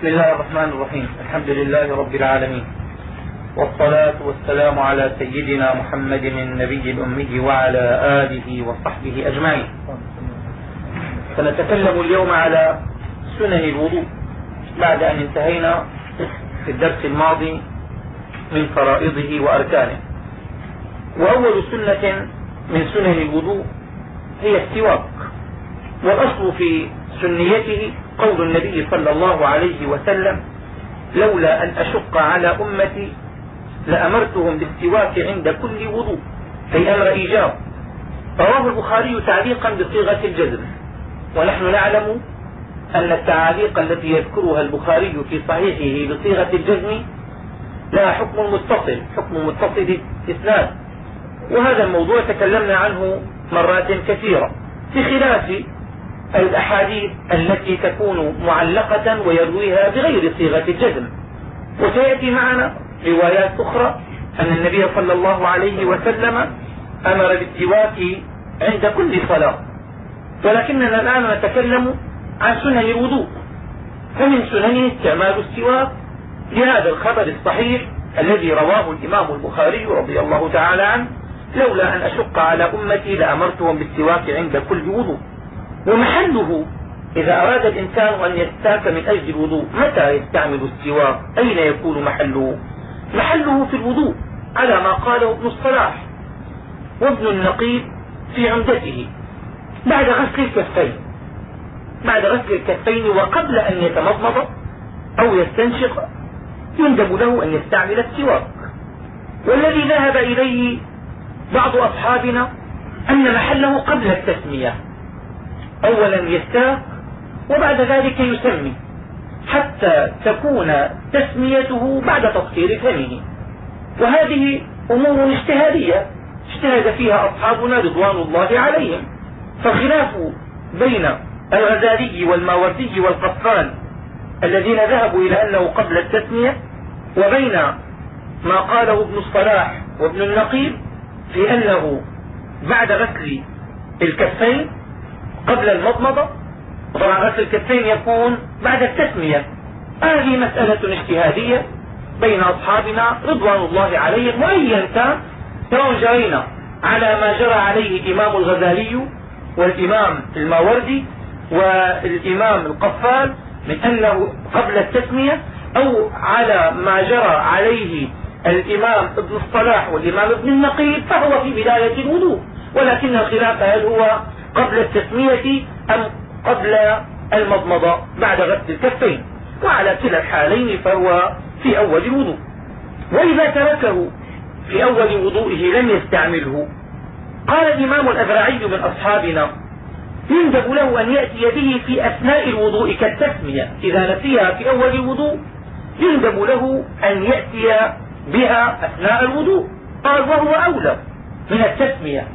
بسم الله الرحمن الرحيم. الحمد لله رب العالمين. والصلاة والسلام على سيدنا محمد النبي الأمي وعلى آله وصحبه أجمعين. سنتكلم اليوم على سنن الوضوء. بعد أن انتهينا في الدرس الماضي من فرائضه وأركانه. وأول سنة من سنن الوضوء هي السواك. والأصل في سنيته قول النبي صلى الله عليه وسلم لولا أن أشق على أمتي لأمرتهم بالسواك عند كل وضوء أي أمر إيجاب. رواه البخاري تعليقا بصيغة الجزم. ونحن نعلم أن التعاليق التي يذكرها البخاري في صحيحه بصيغة الجزم لها حكم متصل حكم متصل اسناد وهذا الموضوع تكلمنا عنه مرات كثيرة بخلاف الأحاديث التي تكون معلقة ويرويها بغير صيغة الجزم. وسيأتي معنا روايات أخرى أن النبي صلى الله عليه وسلم أمر بالسواك عند كل صلاة. ولكننا الآن نتكلم عن سنن الوضوء. فمن سننه إستعمال السواك لهذا الخبر الصحيح الذي رواه الإمام البخاري رضي الله تعالى عنه لولا أن أشق على أمتي لأمرتهم بالسواك عند كل وضوء. ومحله إذا أراد الإنسان أن يستاك من أجل الوضوء متى يستعمل السواك؟ أين يكون محله؟ محله في الوضوء على ما قاله ابن الصلاح وابن النقيب في عمدته. بعد غسل الكفين. بعد غسل الكفين وقبل أن يتمضمض أو يستنشق يندب له أن يستعمل السواك. والذي ذهب إليه بعض أصحابنا أن محله قبل التسمية. أولا يستاك وبعد ذلك يسمي حتى تكون تسميته بعد تطهير فمه وهذه أمور اجتهادية اجتهد فيها أصحابنا رضوان الله عليهم. فالخلاف بين الغزالي والماوردي والقطان الذين ذهبوا إلى أنه قبل التسمية وبين ما قاله ابن الصلاح وابن النقيب في أنه بعد غسل الكفين قبل المضمضة طبعا غسل الكفين يكون بعد التسمية. هذه مسألة اجتهادية بين أصحابنا رضوان الله عليهم وأيا كان سواء جرينا على ما جرى عليه الإمام الغزالي والإمام الماوردي والإمام القفال من أنه قبل التسمية أو على ما جرى عليه الإمام ابن الصلاح والإمام ابن النقيب فهو في بداية الوضوء. ولكن الخلاف هل هو قبل التسمية أم قبل المضمضة بعد غسل الكفين. وعلى كلا الحالين فهو في أول الوضوء وإذا تركه في أول وضوئه لم يستعمله. قال الإمام الأذرعي من أصحابنا يندب له أن يأتي به في أثناء الوضوء كالتسمية. إذا نسيها في أول الوضوء يندب له أن يأتي بها أثناء الوضوء. قال وهو أولى من التسمية.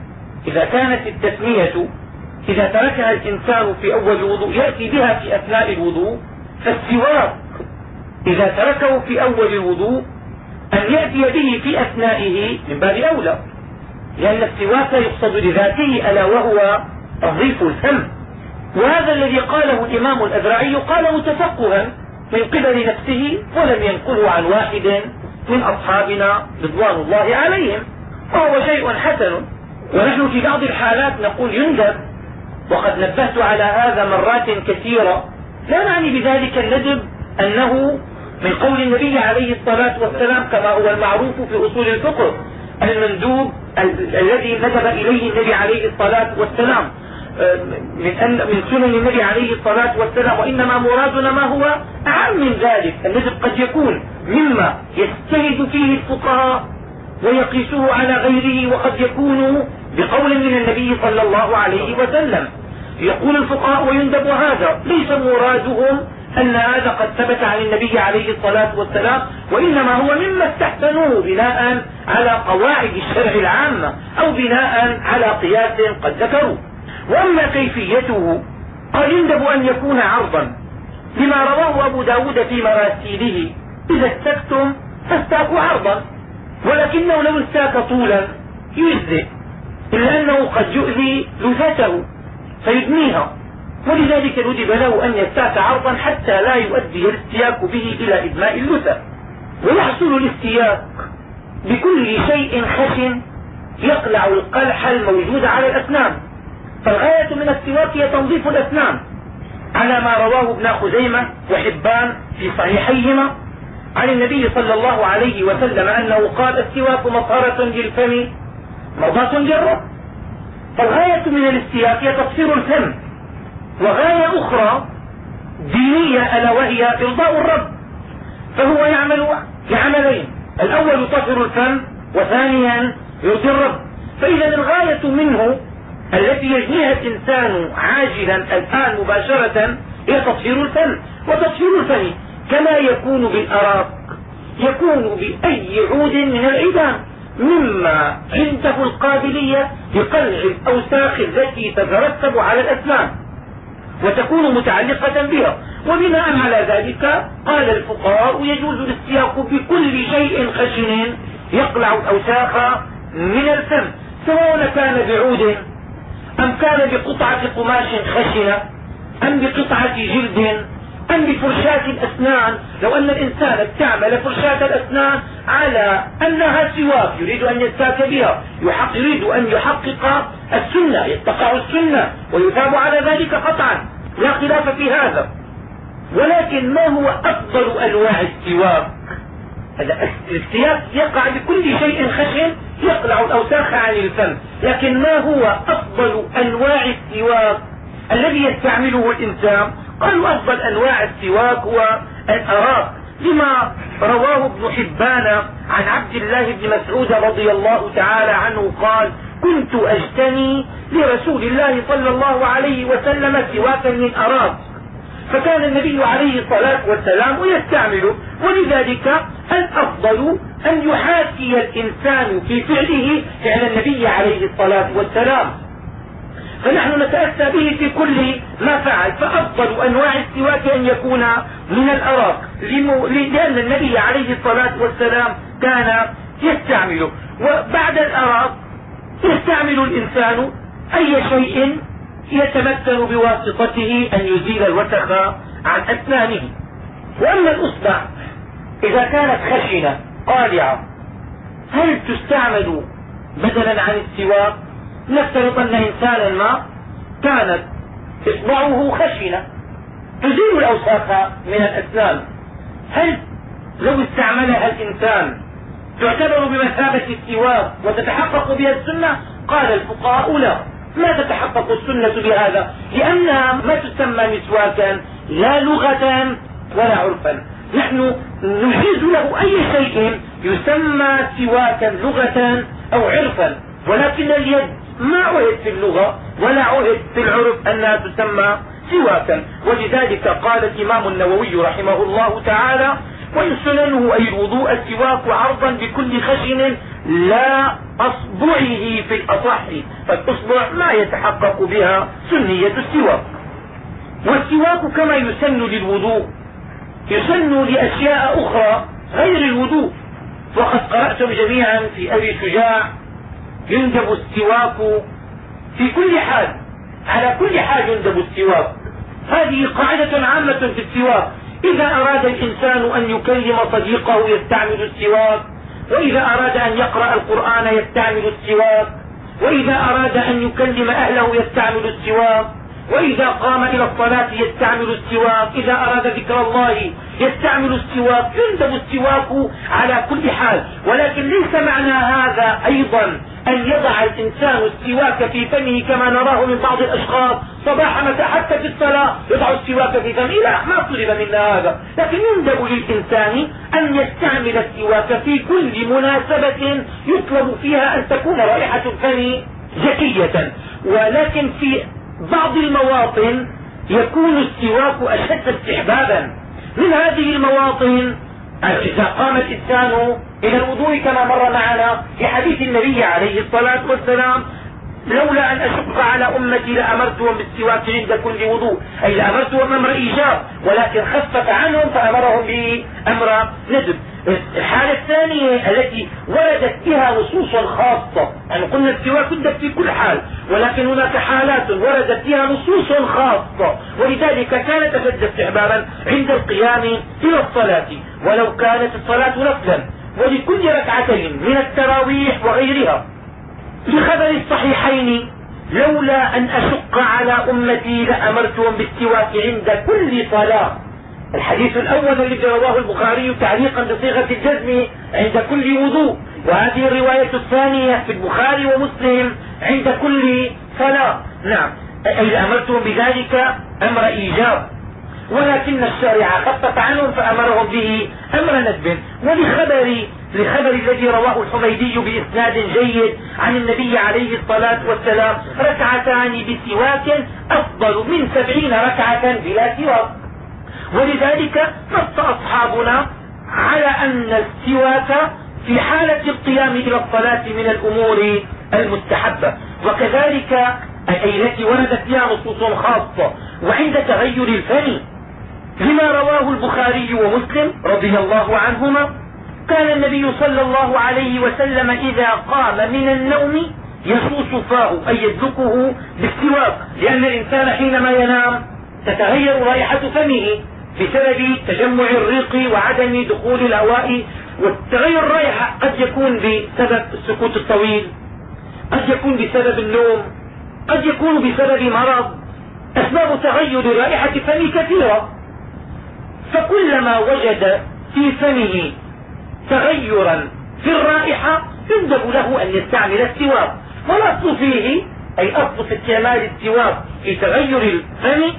إذا كانت التسمية إذا تركها الإنسان في أول الوضوء يأتي بها في أثناء الوضوء. فالسواك إذا تركه في أول الوضوء أن يأتي به في أثنائه من باب أولى. لأن السواك يقصد لذاته ألا وهو تنظيف الفم وهذا الذي قاله الإمام الأذرعي قاله تفقها من قبل نفسه ولم ينقله عن واحد من أصحابنا رضوان الله عليهم. وهو شيء حسن. ونحن في بعض الحالات نقول يندب. وقد نبهت على هذا مرات كثيرة. لا نعني بذلك الندب أنه من قول النبي عليه الصلاة والسلام كما هو المعروف في أصول الفقه المندوب الذي ندب إليه النبي عليه الصلاة والسلام. من, أن من سنن النبي عليه الصلاة والسلام وإنما مرادنا ما هو أعم من ذلك. الندب قد يكون مما يجتهد فيه الفقهاء ويقيسه على غيره وقد يكون بقول من النبي صلى الله عليه وسلم. يقول الفقهاء ويندب هذا. ليس مرادهم أن هذا قد ثبت عن النبي عليه الصلاة والسلام وإنما هو مما استحسنوه بناء على قواعد الشرع العامة أو بناء على قياس قد ذكروا وأما كيفيته قال يندب أن يكون عرضا لما رواه أبو ب داود في مراسيله إذا استكتم فاستاكوا عرضا ولكنه لو استاك طولا يجزئ. إلا أنه قد يؤذي لثته فيدميها ولذلك ندب له أن يستاك عرضا حتى لا يؤدي الاستياك به إلى إدماء اللثة ويحصل الاستياك بكل شيء خشن يقلع القلح الموجود على الأسنان. فالغاية من السواك هي تنظيف الأسنان. على ما رواه ابن خزيمة وحبان في صحيحيهما عن النبي صلى الله عليه وسلم أنه قال السواك مطهرة للفم مرضاة للرب فالغاية من الاستياك هي تطهير الفم. وغاية أخرى دينية ألا وهي إرضاء الرب. فهو يعمل بعملين الأول يطهر الفم وثانيا يرضي الرب. فإذا الغاية منه التي يجنيها الإنسان عاجلا الآن مباشرة هي تطهير الفم. وتطهير الفم كما يكون بالأراك يكون بأي عود من العيدان مما عنده القابلية لقلع الأوساخ التي تترتب على الأسنان وتكون متعلقة بها. وبناء على ذلك قال الفقهاء يجوز الاستياق بكل شيء خشن يقلع الأوساخ من الفم سواء كان بعود أم كان بقطعة قماش خشنة أم بقطعة جلد أم بفرشاة الأسنان لو أن الإنسان استعمل فرشاة الأسنان على أنها سواك يريد أن يستاك بها. يريد أن يحقق السنة يتقع السنة ويثاب على ذلك قطعا. لا خلاف في هذا. ولكن ما هو أفضل أنواع السواك؟ الاستياك يقع بكل شيء خشن يقلع الأوساخ عن الفم. لكن ما هو أفضل أنواع السواك الذي يستعمله الإنسان؟ قالوا أفضل أنواع السواك هو الأراك لما رواه ابن حبان عن عبد الله بن مسعود رضي الله تعالى عنه قال كنت أجتني لرسول الله صلى الله عليه وسلم سواكا من أراك. فكان النبي عليه الصلاة والسلام يستعمله ولذلك الأفضل أن يحاكي الإنسان في فعله فعل النبي عليه الصلاة والسلام. فنحن نتأسى به في كل ما فعل. فأفضل أنواع السواك أن يكون من الأراك. لأن النبي عليه الصلاة والسلام كان يستعمله وبعد الأراك يستعمل الإنسان أي شيء يتمكن بواسطته أن يزيل الوسخ عن أسنانه. وأما الأصبع إذا كانت خشنة قالعة هل تستعمل بدلا عن السواك؟ نفترض أن إنسانا ما كانت إصبعه خشنة تزيل الأوساخ من الأسنان. هل لو استعملها الإنسان تعتبر بمثابة السواك وتتحقق بها السنة؟ قال الفقهاء لا. ما تتحقق السنة بهذا؟ لأنها ما تسمى مسواكا لا لغة ولا عرفا. نحن نجيز له أي شيء يسمى سواكا لغة أو عرفا ولكن اليد ما عهد في اللغة ولا عهد في العرف أنها تسمى سواكا. ولذلك قال الإمام النووي رحمه الله تعالى وإن سننه أي الوضوء السواك عرضا بكل خشن لا أصبعه في الأصح فالأصبع ما يتحقق بها سنية السواك. والسواك كما يسن للوضوء يسن لأشياء أخرى غير الوضوء. وقد قرأتم جميعا في أبي شجاع يندب السواك في كل حال على كل حال يندب السواك. هذه قاعدة عامة في السواك. إذا أراد الإنسان أن يكلم صديقه يستعمل السواك وإذا أراد أن يقرأ القرآن يستعمل السواك وإذا أراد أن يكلم أهله يستعمل السواك وإذا قام إلى الصلاة يستعمل السواك إذا أراد ذكر الله يستعمل السواك يندب السواك على كل حال. ولكن ليس معنى هذا أيضا أن يضع الإنسان السواك في فمه كما نراه من بعض الأشخاص مساء حتى في الصلاة يضع السواك في فمه. لا ما طلب منا هذا؟ لكن يندب للإنسان أن يستعمل السواك في كل مناسبة يطلب فيها أن تكون رائحة الفم زكية ولكن في بعض المواطن يكون السواك أشد استحبابا. من هذه المواطن إذا قام الإنسان إلى الوضوء كما مر معنا في حديث النبي عليه الصلاة والسلام لولا أن أشق على أمتي لأمرتهم بالسواك عند كل وضوء. أي لأمرتهم أمر إيجاب ولكن خفف عنهم فأمرهم به أمر ندب الحالة الثانية التي وردت بها نصوص خاصة يعني قلنا السواك يندب في كل حال ولكن هناك حالات وردت فيها نصوص خاصة ولذلك كانت أشد استحبابا عند القيام إلى الصلاة ولو كانت الصلاة نفلا ولكل ركعتين من التراويح وغيرها. لخبر الصحيحين لولا أن أشق على أمتي لأمرتهم بالسواك عند كل صلاة. الحديث الأول الذي رواه البخاري تعليقا بصيغة الجزم عند كل وضوء وهذه الرواية الثانية في البخاري ومسلم عند كل صلاة. نعم. أي أمرتهم بذلك أمر إيجاب ولكن الشارع خفف عنهم فأمرهم به أمر ندب. ولخبر لخبر الذي رواه الحميدي بإسناد جيد عن النبي عليه الصلاة والسلام ركعتان بسواك أفضل من سبعين ركعة بلا سواك. ولذلك نص أصحابنا على أن السواك في حالة القيام إلى الصلاة من الأمور المستحبة. وكذلك أي التي وردت فيها نصوص خاصة. وعند تغير الفم لما رواه البخاري ومسلم رضي الله عنهما كان النبي صلى الله عليه وسلم إذا قام من النوم يشوش فاه أي يدلكه بالسواك لأن الإنسان حينما ينام تتغير رائحة فمه. بسبب تجمع الريق وعدم دخول الهواء والتغير الرائحة قد يكون بسبب السكوت الطويل قد يكون بسبب النوم قد يكون بسبب مرض أسباب تغير رائحة فم كثيرة. فكلما وجد في فمه تغيرا في الرائحة يندب له أن يستعمل السواك والأصل فيه أي أصل في استعمال السواك في تغير الفم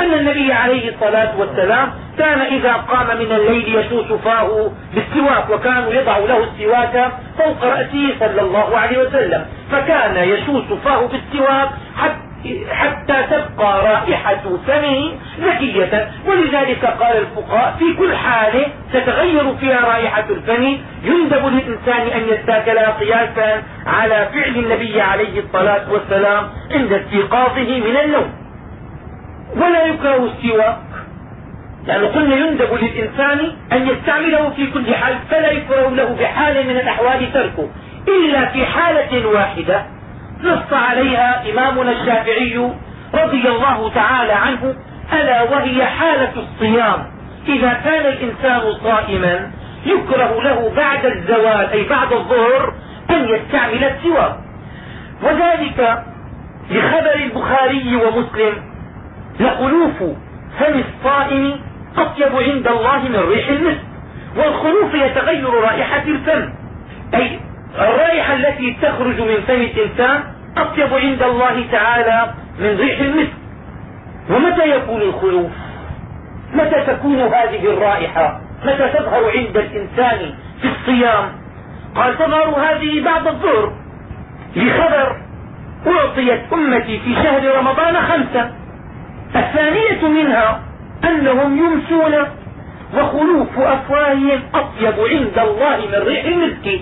أن النبي عليه الصلاة والسلام كان إذا قام من الليل يشوش فاه بالسواك وكانوا يضع له السواك فوق رأسه صلى الله عليه وسلم. فكان يشوش فاه بالسواك حتى حتى تبقى رائحة فمه نكية. ولذلك قال الفقهاء في كل حال تتغير فيها رائحة الفم. يندب للإنسان أن يستاكلها قياسا على فعل النبي عليه الصلاة والسلام عند استيقاظه من النوم. ولا يكره السواك. لأنه قلنا يندب للإنسان أن يستعمله في كل حال فلا يكره له بحال من الأحوال تركه. إلا في حالة واحدة نص عليها إمامنا الشافعي رضي الله تعالى عنه ألا وهي حالة الصيام. إذا كان الإنسان صائما يكره له بعد الزوال أي بعد الظهر أن يستعمل السواك. وذلك لخبر البخاري ومسلم لخلوف فم الصائم أطيب عند الله من ريح المسك والخلوف يتغير رائحة الفم. أي الرائحة التي تخرج من فم الإنسان أطيب عند الله تعالى من ريح المسك. ومتى يكون الخلوف؟ متى تكون هذه الرائحة؟ متى تظهر عند الإنسان في الصيام؟ قال تظهر هذه بعد الظهر. لخبر أعطيت أمتي في شهر رمضان خمسة. الثانية منها أنهم يمسون وخلوف أفواههم أطيب عند الله من ريح المسك.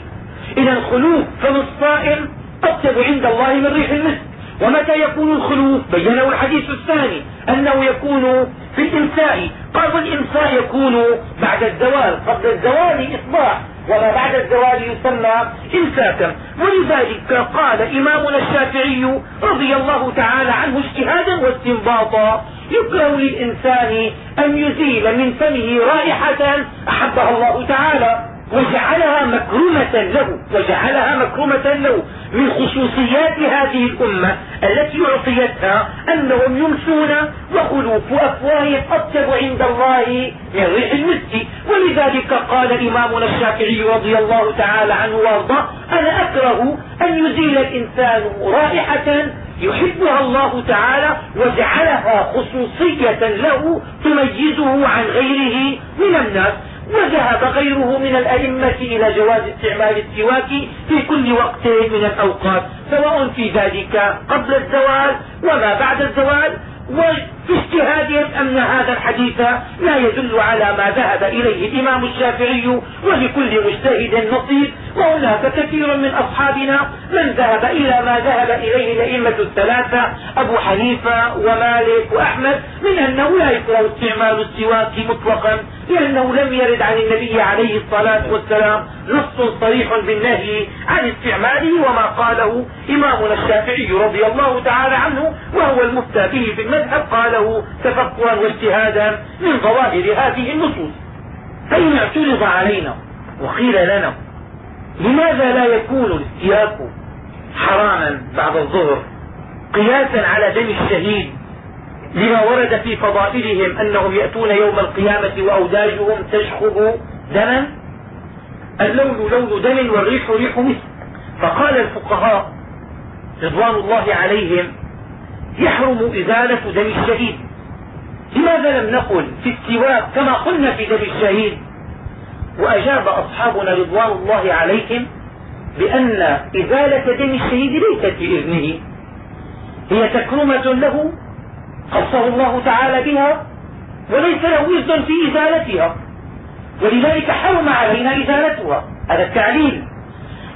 إذا الخلوف فم الصائم أطيب عند الله من ريح المسك. ومتى يكون الخلوف؟ بينه الحديث الثاني أنه يكون في الإمساء قال والإمساء يكون بعد الزوال قبل الزوال إصباح. وما بعد الزوال يسمى إمساكا ولذلك قال إمامنا الشافعي رضي الله تعالى عنه اجتهادا واستنباطا يكره للإنسان أن يزيل من فمه رائحة أحبها الله تعالى. وجعلها مكرمة له وجعلها مكرمة له من خصوصيات هذه الأمة التي أعطيتها أنهم يمسون وخلوف أفواههم أطيب عند الله من ريح المسك. ولذلك قال إمامنا الشافعي رضي الله تعالى عنه وأرضاه أنا أكره أن يزيل الإنسان رائحة يحبها الله تعالى وجعلها خصوصية له تميزه عن غيره من الناس. وذهب غيره من الأئمة إلى جواز استعمال السواك في كل وقت من الأوقات سواء في ذلك قبل الزوال وما بعد الزوال في اجتهادهم أن هذا الحديث لا يدل على ما ذهب إليه الإمام الشافعي ولكل مجتهد نصيب وهناك كثير من أصحابنا من ذهب إلى ما ذهب إليه الأئمة الثلاثة أبو حنيفة ومالك وأحمد من أنه لا يكره استعمال السواك مطلقا لأنه لم يرد عن النبي عليه الصلاة والسلام نص صريح بالنهي عن استعماله وما قاله إمامنا الشافعي رضي الله تعالى عنه وهو المفتى به في المذهب قاله تفقها واجتهادا من ظواهر هذه النصوص. فإن اعترض علينا وقيل لنا لماذا لا يكون الاستياق حراما بعد الظهر قياسا على دم الشهيد لما ورد في فضائلهم أنهم يأتون يوم القيامة وأوداجهم تشخب دما؟ اللون لون دم والريح ريح مسك. فقال الفقهاء رضوان الله عليهم يحرم إزالة دم الشهيد. لماذا لم نقل في السواك كما قلنا في دم الشهيد؟ وأجاب أصحابنا رضوان الله عليهم بأن إزالة دم الشهيد ليست بإذنه. هي تكرمة له خصه الله تعالى بها وليس له إذن في إزالتها. ولذلك حرم علينا إزالتها. هذا التعليل.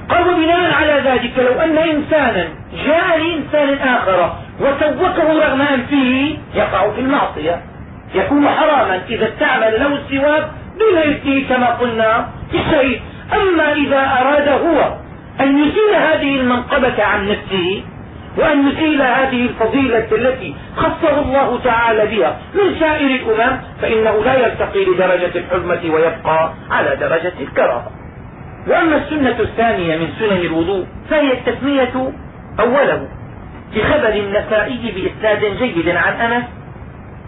قال وبناء على ذلك لو أن إنسانا جاء لإنسان آخر وسوكه رغم أنفه يقع في المعصية. يكون حراما إذا استعمل له السواك دون إذنه كما قلنا في الشيء أما إذا أراد هو أن يزيل هذه المنقبة عن نفسه وأن يزيل هذه الفضيلة التي خصه الله تعالى بها من سائر الأمم فإنه لا يرتقي لدرجة الحرمة ويبقى على درجة الكراهة وأما السنة الثانية من سنن الوضوء فهي التسمية أوله. في خبر النسائي بإسناد جيد عن أنس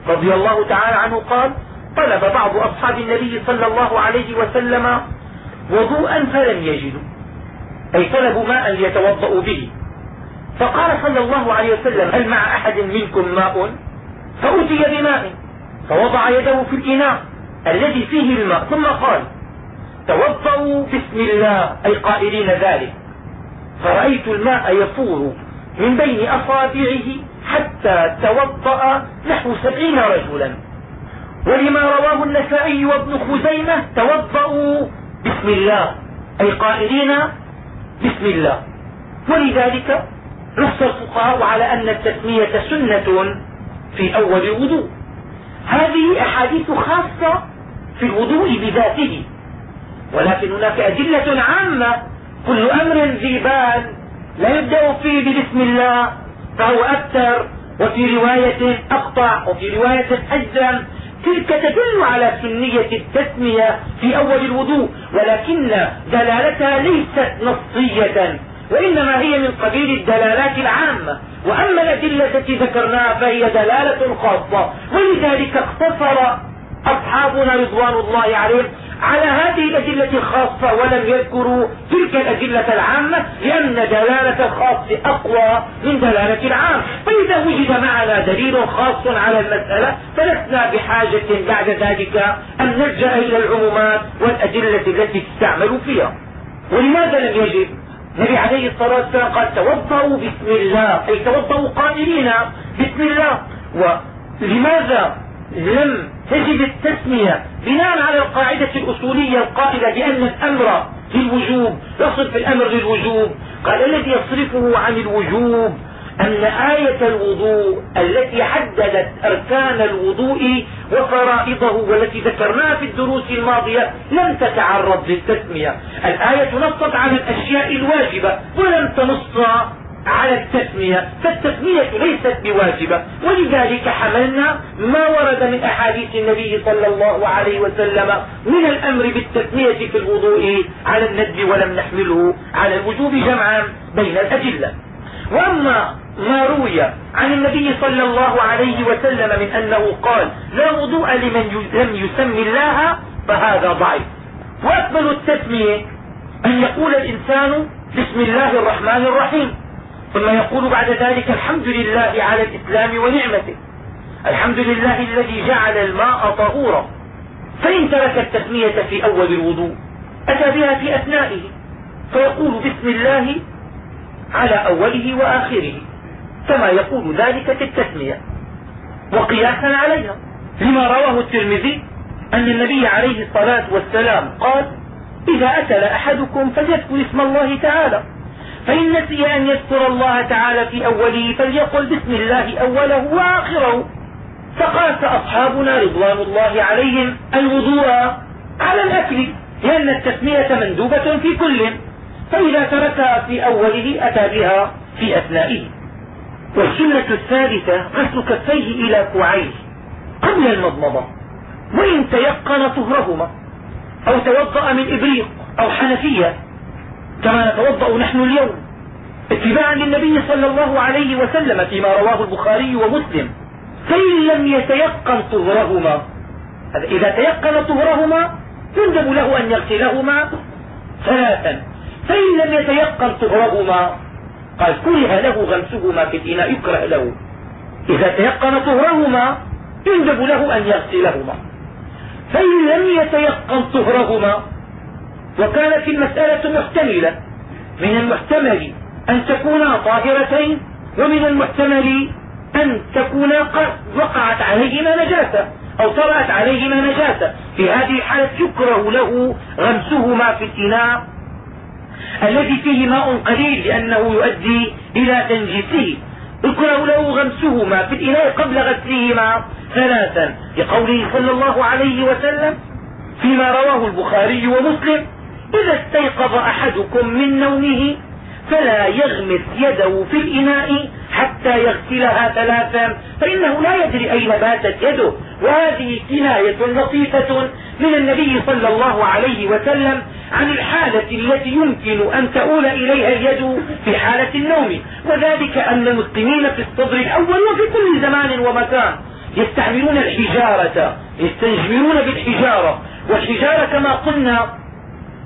رضي الله تعالى عنه قال طلب بعض أصحاب النبي صلى الله عليه وسلم وضوءا فلم يجدوا أي طلبوا ماء ليتوضأوا به. فقال صلى الله عليه وسلم هل مع أحد منكم ماء؟ فأتي بماء فوضع يده في الإناء الذي فيه الماء ثم قال توضأوا بسم الله أي قائلين ذلك. فرأيت الماء يفور من بين أصابعه حتى توضأ نحو سبعين رجلا. ولما رواه النسائي وابن خزيمة توضأوا بسم الله أي قائلين بسم الله. ولذلك نص الفقهاء على أن التسمية سنة في أول الوضوء هذه أحاديث خاصة في الوضوء بذاته. ولكن هناك أدلة عامة. كل أمر ذي بال. لا يبدأ فيه بسم الله فهو أكثر وفي رواية أقطع وفي رواية أجزم. تلك تدل على سنية التسمية في أول الوضوء ولكن دلالتها ليست نصية وإنما هي من قبيل الدلالات العامة. وأما الأدلة التي ذكرناها فهي دلالة خاصة ولذلك اقتصر أصحابنا رضوان الله عليهم على هذه الأدلة الخاصة ولم يذكروا تلك الأدلة العامة لأن دلالة الخاص أقوى من دلالة العام. فإذا وجد معنا دليل خاص على المسألة فلسنا بحاجة بعد ذلك أن نلجأ إلى العمومات والأدلة التي تستعمل فيها. ولماذا لم يجب النبي عليه الصلاة والسلام قال توضأوا بسم الله. أي توضأوا قائلين بسم الله. ولماذا لم تجد التسمية بناء على القاعدة الأصولية القائلة بأن الأمر للوجوب يصرف الأمر للوجوب. قال الذي يصرفه عن الوجوب أن آية الوضوء التي حددت أركان الوضوء وفرائضه والتي ذكرناها في الدروس الماضية لم تتعرض للتسمية. الآية نصت على الأشياء الواجبة ولم تنص على التسمية فالتسمية ليست بواجبة. ولذلك حملنا ما ورد من أحاديث النبي صلى الله عليه وسلم من الأمر بالتسمية في الوضوء على الندب ولم نحمله على الوجوب جمعا بين الأدلة. وأما ما روي عن النبي صلى الله عليه وسلم من أنه قال لا وضوء لمن لم يسمي الله فهذا ضعيف. وأكمل التسمية أن يقول الإنسان بسم الله الرحمن الرحيم. ثم يقول بعد ذلك الحمد لله على الإسلام ونعمته. الحمد لله الذي جعل الماء طهورا. فإن ترك التسمية في أول الوضوء أتى بها في أثنائه. فيقول بسم الله على أوله وآخره. كما يقول ذلك في التسمية وقياسا عليها لما رواه الترمذي أن النبي عليه الصلاة والسلام قال إذا أكل أحدكم فليذكر اسم الله تعالى. فإن نسي أن يذكر الله تعالى في أوله فليقل بسم الله أوله وآخره. فقاس أصحابنا رضوان الله عليهم الوضوء على الأكل لأن التسمية مندوبة في كل. فإذا تركها في أوله أتى بها في أثنائه. والسنة الثالثة غسل كفيه إلى كوعيه قبل المضمضة وإن تيقن طهرهما أو توضأ من إبريق أو حنفية. كما نتوضأ نحن اليوم اتباعا للنبي صلى الله عليه وسلم فيما رواه البخاري ومسلم. فإن لم يتيقن طهرهما إذا تيقن طهرهما يندب له أن يغسلهما ثلاثا. فإن لم يتيقن طهرهما قال كره له غمسهما في الإناء يكره له. إذا تيقن طهرهما يندب له أن يغسلهما فإن لم يتيقن طهرهما وكانت المسألة محتملة. من المحتمل أن تكونا طاهرتين ومن المحتمل أن تكونا قد وقعت عليهما نجاسة أو طرأت عليهما نجاسة. في هذه الحالة يكره له غمسهما في الإناء الذي فيه ماء قليل لأنه يؤدي إلى تنجيسه. يكره له غمسهما في الإناء قبل غسلهما ثلاثا. لقوله صلى الله عليه وسلم فيما رواه البخاري ومسلم إذا استيقظ أحدكم من نومه فلا يغمس يده في الإناء حتى يغسلها ثلاثا فإنه لا يدري أين باتت يده. وهذه كناية لطيفة من النبي صلى الله عليه وسلم عن الحالة التي يمكن أن تؤول إليها اليد في حالة النوم. وذلك أن المسلمين في الصدر الأول وفي كل زمان ومكان يستعملون الحجارة يستنجمرون بالحجارة. والحجارة كما قلنا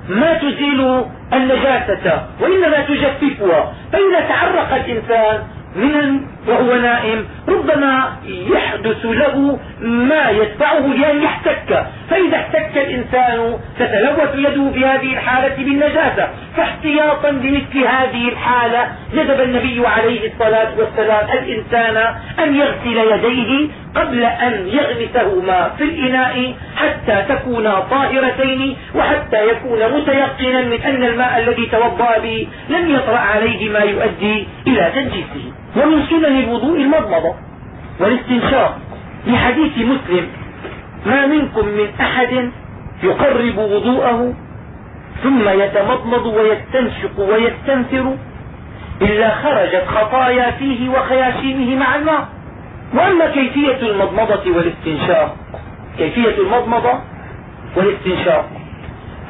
ما تزيل النجاسة وإنما تجففها. فإذا تعرق الإنسان من وهو نائم ربما يحدث له ما يدفعه لأن يحتك. فإذا احتك الإنسان تتلوث يده في هذه الحالة بالنجاسة. فاحتياطا لمثل هذه الحالة ندب النبي عليه الصلاة والسلام الإنسان أن يغسل يديه قبل أن يغمسهما في الإناء حتى تكونا طاهرتين وحتى يكون متيقنا من أن الماء الذي توضأ به لم يطرأ عليه ما يؤدي إلى تنجيسه. ومن سنن الوضوء المضمضة والاستنشاق. لحديث مسلم ما منكم من أحد يقرب وضوءه ثم يتمضمض ويستنشق ويستنثر إلا خرجت خطايا فيه وخياشيمه مع الماء وأما كيفية المضمضة والاستنشاق كيفية المضمضة والاستنشاق.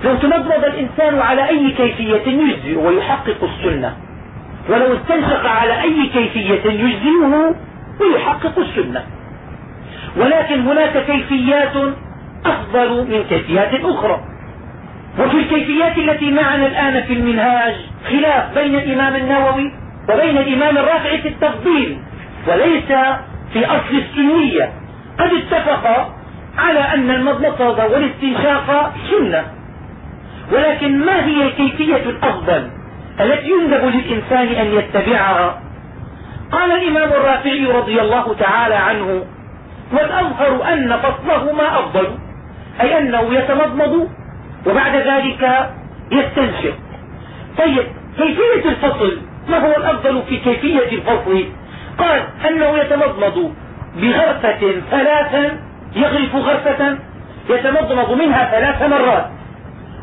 لو تمضمض الإنسان على أي كيفية يجزئ ويحقق السنة ولو استنشق على أي كيفية يجزئه ويحقق السنة. ولكن هناك كيفيات أفضل من كيفيات أخرى. وفي الكيفيات التي معنا الآن في المنهاج خلاف بين الإمام النووي وبين الإمام الرافعي في التفضيل وليس في أصل السنية. قد اتفق على أن المضمضة والاستنشاق سنة. ولكن ما هي الكيفية الأفضل؟ التي يندب للإنسان أن يتبعها؟ قال الإمام الرافعي رضي الله تعالى عنه والأظهر أن فصلهما أفضل أي أنه يتمضمض وبعد ذلك يستنشق. طيب كيفية الفصل؟ ما هو الأفضل في كيفية الفصل؟ قال أنه يتمضمض بغرفة ثلاثا يغرف غرفة يتمضمض منها ثلاث مرات.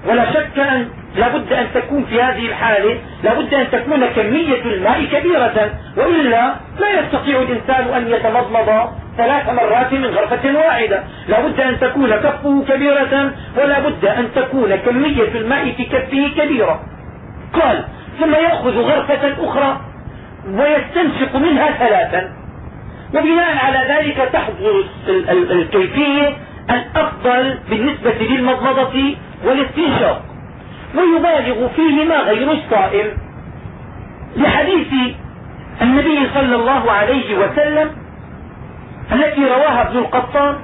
ولا شك أن لا بد أن تكون في هذه الحالة لا بد أن تكون كمية الماء كبيرة وإلا لا يستطيع الإنسان أن يتمضمض ثلاث مرات من غرفة واحدة. لا بد أن تكون كفه كبيرة ولا بد أن تكون كمية الماء في كفه كبيرة. قال ثم يأخذ غرفة أخرى ويستنشق منها ثلاثا. وبناء على ذلك تحضر الكيفية الأفضل بالنسبة للمضمضة والاستنشاق. ويبالغ فيهما غير الصائم. لحديث النبي صلى الله عليه وسلم التي رواها ابن القطان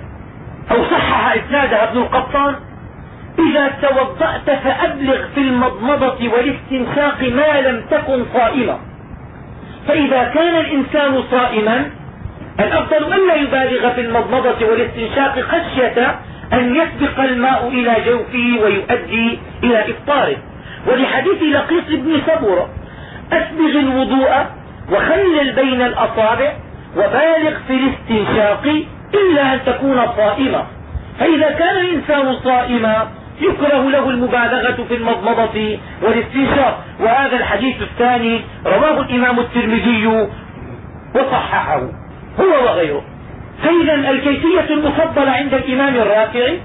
أو صحح إسنادها ابن القطان إذا توضأت فأبلغ في المضمضة والاستنشاق ما لم تكن صائما فإذا كان الإنسان صائما الأفضل أن لا يبالغ في المضمضة والاستنشاق خشية أن يسبق الماء إلى جوفه ويؤدي إلى إفطاره. ولحديث لقيط بن صبرة أسبغ الوضوء وخلل بين الأصابع وبالغ في الاستنشاق إلا أن تكون صائما. فإذا كان الإنسان صائما يكره له المبالغة في المضمضة والاستنشاق. وهذا الحديث الثاني رواه الإمام الترمذي وصححه هو وغيره. فإذا الكيفية المفضلة عند الإمام الرافعي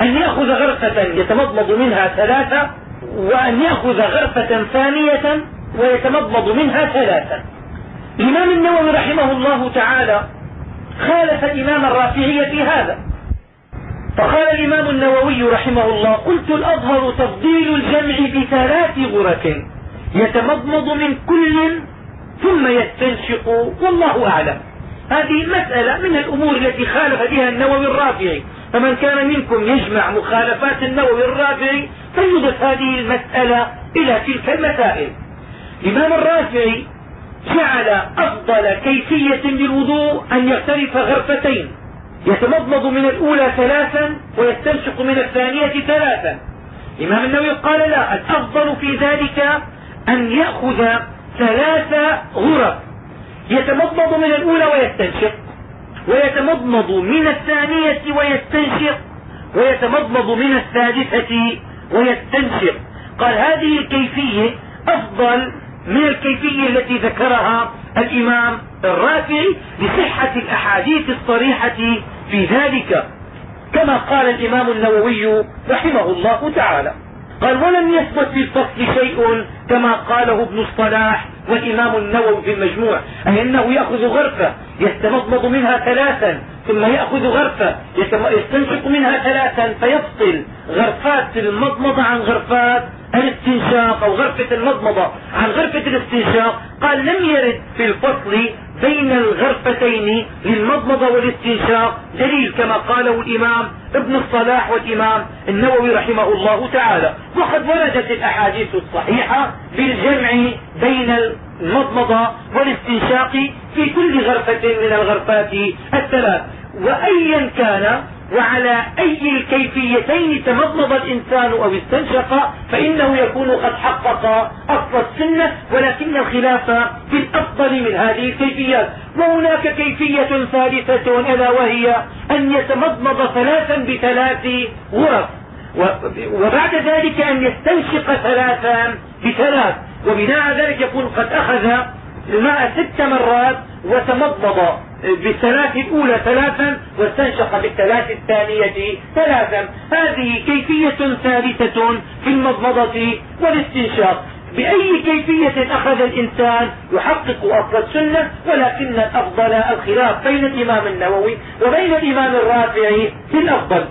أن يأخذ غرفة يتمضمض منها ثلاثة وأن يأخذ غرفة ثانية ويتمضمض منها ثلاثة. الإمام النووي رحمه الله تعالى خالف الإمام الرافعي في هذا. فقال الإمام النووي رحمه الله قلت الأظهر تفضيل الجمع بثلاث غرف. يتمضمض من كل ثم يستنشق والله أعلم. هذه مسألة من الأمور التي خالف بها النووي الرافعي فمن كان منكم يجمع مخالفات النووي الرافعي فليضف هذه المسألة إلى تلك المسائل. الإمام الرافعي جعل أفضل كيفية للوضوء أن يغترف غرفتين. يتمضمض من الأولى ثلاثا ويستنشق من الثانية ثلاثا. الإمام النووي قال لا الأفضل في ذلك أن يأخذ ثلاث غرف. يتمضمض من الأولى ويستنشق ويتمضمض من الثانية ويستنشق ويتمضمض من الثالثة ويستنشق. قال هذه الكيفية أفضل من الكيفية التي ذكرها الإمام الرافعي لصحة الأحاديث الصريحة في ذلك كما قال الإمام النووي رحمه الله تعالى. قال ولم يثبت في الفصل شيء كما قاله ابن الصلاح والإمام النووي في المجموع أي أنه يأخذ غرفة يستمضمض منها ثلاثا ثم يأخذ غرفة يستنشق منها ثلاثا فيفصل غرفات المضمضة عن غرفات الاستنشاق أو غرفة المضمضة. عن غرفة الاستنشاق قال لم يرد في الفصل بين الغرفتين للمضمضة والاستنشاق. دليل كما قاله الإمام ابن الصلاح والإمام النووي رحمه الله تعالى. وقد وردت الأحاديث الصحيحة بالجمع بين المضمضة والاستنشاق في كل غرفة من الغرفات الثلاث. وأيا كان وعلى أي الكيفيتين تمضمض الإنسان أو استنشق فإنه يكون قد حقق أصل السنة ولكن الخلاف في الأفضل من هذه الكيفيات. وهناك كيفية ثالثة ألا وهي أن يتمضمض ثلاثا بثلاث غرف. وبعد ذلك أن يستنشق ثلاثا بثلاث. وبناء ذلك يكون قد أخذ الماء ست مرات وتمضمض. بالثلاث الأولى ثلاثا واستنشق بالثلاث الثانية ثلاثا. هذه كيفية ثالثة في المضمضة والاستنشاق. بأي كيفية أخذ الإنسان يحقق أصل السنة ولكن الأفضل الخلاف بين الإمام النووي وبين الإمام الرافعي في الأفضل؟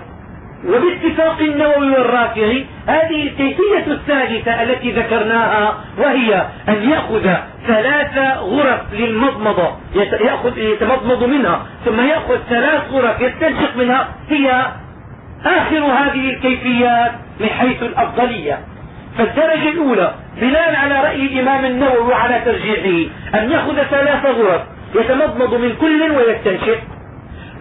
وباتفاق النووي والرافعي هذه الكيفية الثالثة التي ذكرناها وهي أن يأخذ ثلاث غرف للمضمضة يأخذ يتمضمض منها ثم يأخذ ثلاث غرف يستنشق منها هي آخر هذه الكيفيات من حيث الأفضلية. فالدرجة الأولى بناء على رأي الإمام النووي وعلى ترجيحه أن يأخذ ثلاث غرف يتمضمض من كل ويستنشق.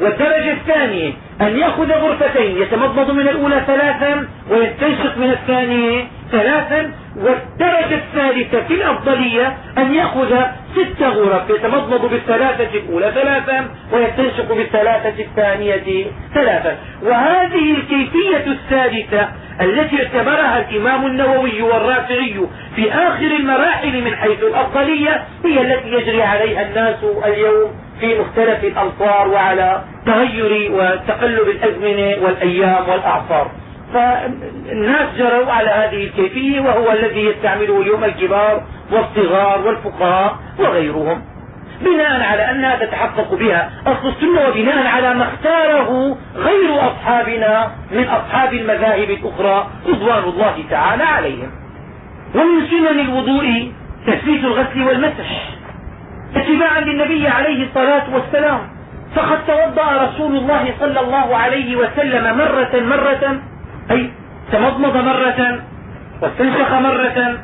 والدرجة الثانية أن يأخذ غرفتين يتمضمض من الأولى ثلاثا ويستنشق من الثانية ثلاثا والدرجة الثالثة في الأفضلية أن يأخذ ست غرف يتمضمض بالثلاثة الأولى ثلاثا ويستنشق بالثلاثة الثانية ثلاثا. وهذه الكيفية الثالثة التي اعتبرها الإمام النووي والرافعي في آخر المراحل من حيث الأفضلية هي التي يجري عليها الناس اليوم في مختلف الأمطار وعلى تغير وتقلب الأزمنة والأيام والأعصار. فالناس جروا على هذه الكيفية وهو الذي يستعمله اليوم الكبار والصغار والفقهاء وغيرهم. بناء على أنها تتحقق بها أصل السنة وبناء على ما اختاره غير أصحابنا من أصحاب المذاهب الأخرى رضوان الله تعالى عليهم. ومن سنن الوضوء تثبيت الغسل والمسح. اتباعا للنبي عليه الصلاة والسلام. فقد توضأ رسول الله صلى الله عليه وسلم مرة مرة أي تمضمض مرة واستنشق مرة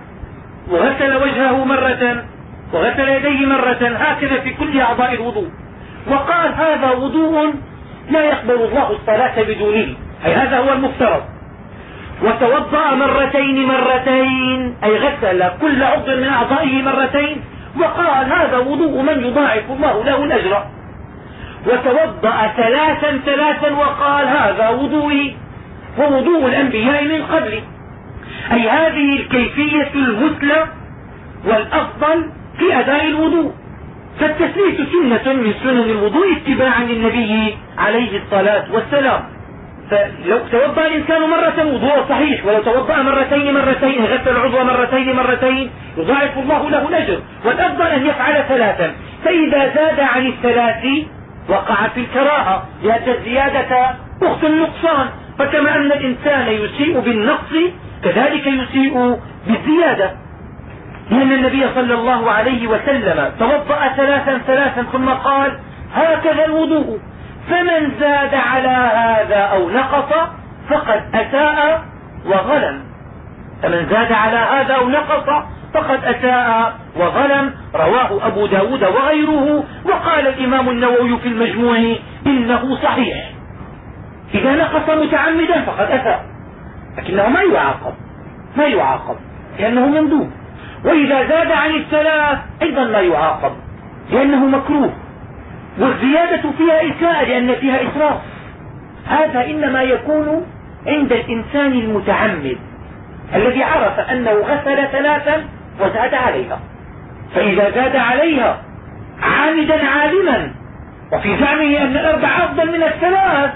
وغسل وجهه مرة وغسل يديه مرة هكذا في كل أعضاء الوضوء. وقال هذا وضوء لا يقبل الله الصلاة بدونه أي هذا هو المفترض. وتوضأ مرتين مرتين أي غسل كل عضو من أعضائه مرتين وقال هذا وضوء من يضاعف الله له الأجر. وتوضأ ثلاثا ثلاثا وقال هذا وضوئي ووضوء الأنبياء من قبلي. أي هذه الكيفية المثلى والأفضل في أداء الوضوء. فالتثليث سنة من سنن الوضوء اتباعا للنبي عليه الصلاة والسلام. فلو توضأ الإنسان مرة وضوء صحيح ولو توضأ مرتين مرتين غسل العضو مرتين مرتين يضاعف الله له الأجر. والأفضل أن يفعل ثلاثا. فإذا زاد عن الثلاث وقع في الكراهة. لأن الزياده أخت النقصان. فكما أن الإنسان يسيء بالنقص كذلك يسيء بالزيادة. لأن النبي صلى الله عليه وسلم توضأ ثلاثا ثلاثا ثم قال هكذا الوضوء فمن زاد على هذا أو نقص فقد أساء وظلم. فمن زاد على هذا أو نقص فقد أساء وظلم رواه أبو ب داود وغيره. وقال الإمام النووي في المجموع إنه صحيح. إذا نقص متعمدا فقد أساء لكنه ما يعاقب. ما يعاقب. لأنه مندوب. وإذا زاد عن الثلاث أيضا لا يعاقب. لأنه مكروه. والزيادة فيها إساءة لأن فيها إسراف. هذا إنما يكون عند الإنسان المتعمد الذي عرف أنه غسل ثلاثا وزاد عليها. فإذا زاد عليها عامدا عالما وفي زعمه أن الأربع أفضل من الثلاث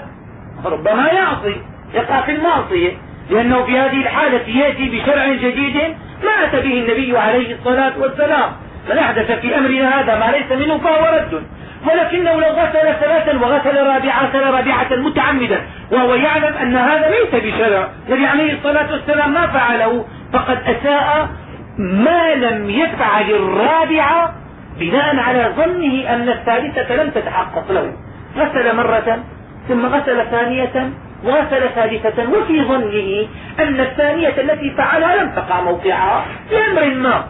ربما يعصي يقع في المعصية لأنه في هذه الحالة يأتي بشرع جديد ما أتى به النبي عليه الصلاة والسلام. من أحدث في أمرنا هذا ما ليس منه فهو رد. ولكنه لو غسل ثلاثا وغسل رابعة غسل رابعة متعمدا وهو يعلم أن هذا ليس بشرع. النبي عليه الصلاة والسلام ما فعله فقد أساء ما لم يفعل الرابعة بناء على ظنه أن الثالثة لم تتحقق له. غسل مرة ثم غسل ثانية وغسل ثالثة وفي ظنه أن الثانية التي فعلها لم تقع موقعها. لأمر ما؟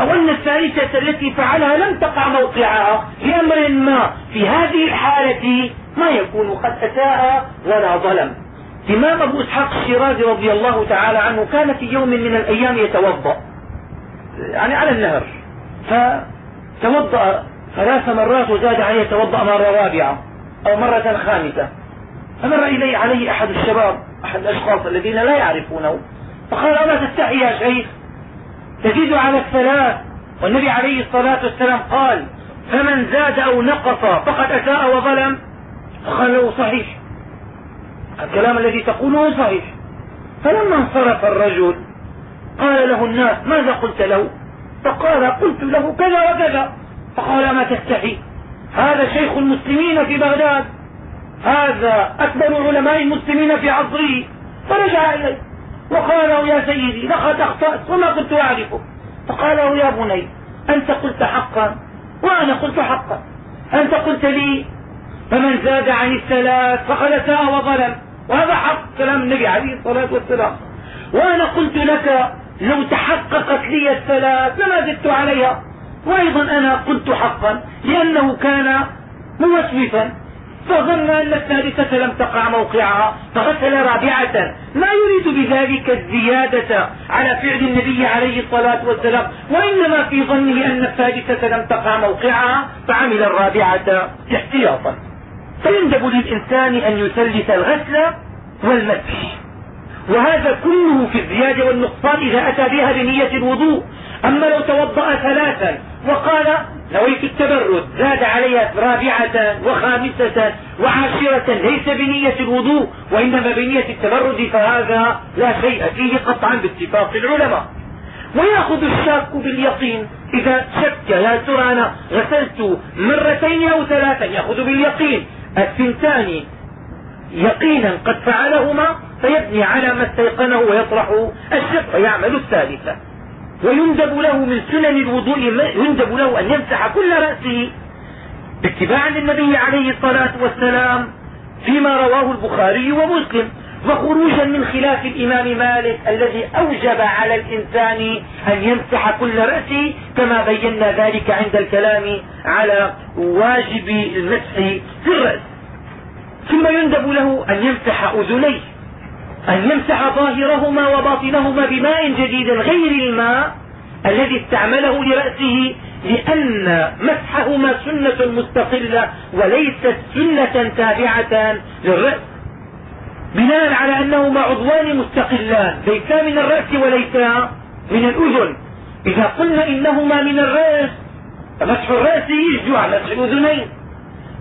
أو أن الثالثة التي فعلها لم تقع موقعها؟ لأمر ما؟ في هذه الحالة ما يكون قد أساء ولا ظلم. الإمام أبو إسحاق الشيرازي رضي الله تعالى عنه كان في يوم من الأيام يتوضأ. يعني على النهر. فتوضأ ثلاث مرات وزاد عليه يتوضأ مرة رابعة أو مرة خامسة. فمر إليه عليه أحد الشباب أحد الأشخاص الذين لا يعرفونه فقال أما تستحي يا شيخ؟ تزيد على الثلاث. والنبي عليه الصلاة والسلام قال فمن زاد أو نقص فقد أساء وظلم. فقال له صحيح. الكلام الذي تقوله صحيح. فلما انصرف الرجل قال له الناس ماذا قلت له؟ فقال قلت له كذا وكذا. فقال ما تستحي؟ هذا شيخ المسلمين في بغداد. هذا أكبر علماء المسلمين في عصره. فرجع إليه. وقال له يا سيدي لقد أخطأت وما كنت أعرفه. فقال له يا بني أنت قلت حقا وأنا قلت حقا. أنت قلت لي فمن زاد عن الثلاث فقد اساء وظلم. وهذا حق كلام النبي عليه الصلاة والسلام. وأنا قلت لك لو تحققت لي الثلاث لما زدت عليها. وأيضا أنا قلت حقا لأنه كان موسوسا. فظن أن الثالثة لم تقع موقعها فغسل رابعة. ما يريد بذلك الزيادة على فعل النبي عليه الصلاة والسلام وإنما في ظنه أن الثالثة لم تقع موقعها فعمل الرابعة احتياطا. فيندب للإنسان أن يثلث الغسل والمسح. وهذا كله في الزيادة والنقصان إذا أتى بها بنية الوضوء. أما لو توضأ ثلاثا وقال نويت التبرد زاد عليها رابعة وخامسة وعاشرة ليس بنية الوضوء وإنما بنية التبرد فهذا لا شيء فيه قطعا باتفاق العلماء. ويأخذ الشاك باليقين إذا شك يا ترى أنا غسلت مرتين أو ثلاثا يأخذ باليقين. الثنتان يقينا قد فعلهما فيبني على ما استيقنه ويطرح الشك ويعمل الثالثة. ويندب له من سنن الوضوء يندب له أن يمسح كل رأسه اتباعا للنبي عليه الصلاة والسلام فيما رواه البخاري ومسلم وخروجا من خلاف الإمام مالك الذي أوجب على الإنسان أن يمسح كل رأسه كما بينا ذلك عند الكلام على واجب المسح في الرأس. ثم يندب له أن يمسح أذنيه. أن يمسح ظاهرهما وباطنهما بماء جديد غير الماء الذي استعمله لرأسه لأن مسحهما سنة مستقلة وليست سنة تابعة للرأس. بناء على أنهما عضوان مستقلان ليسا من الرأس وليسا من الأذن. إذا قلنا إنهما من الرأس فمسح الرأس يجزي عن مسح الأذنين.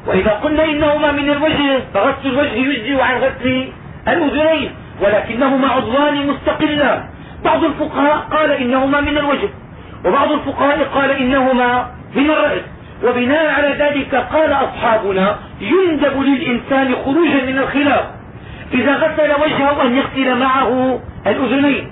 وإذا قلنا إنهما من الوجه فغسل الوجه يجزي عن غسل الأذنين. ولكنهما عضوان مستقلان بعض الفقهاء قال إنهما من الوجه وبعض الفقهاء قال إنهما من الرأس. وبناء على ذلك قال أصحابنا يندب للإنسان خروجا من الخلاف. إذا غسل وجهه أن يغسل معه الأذنين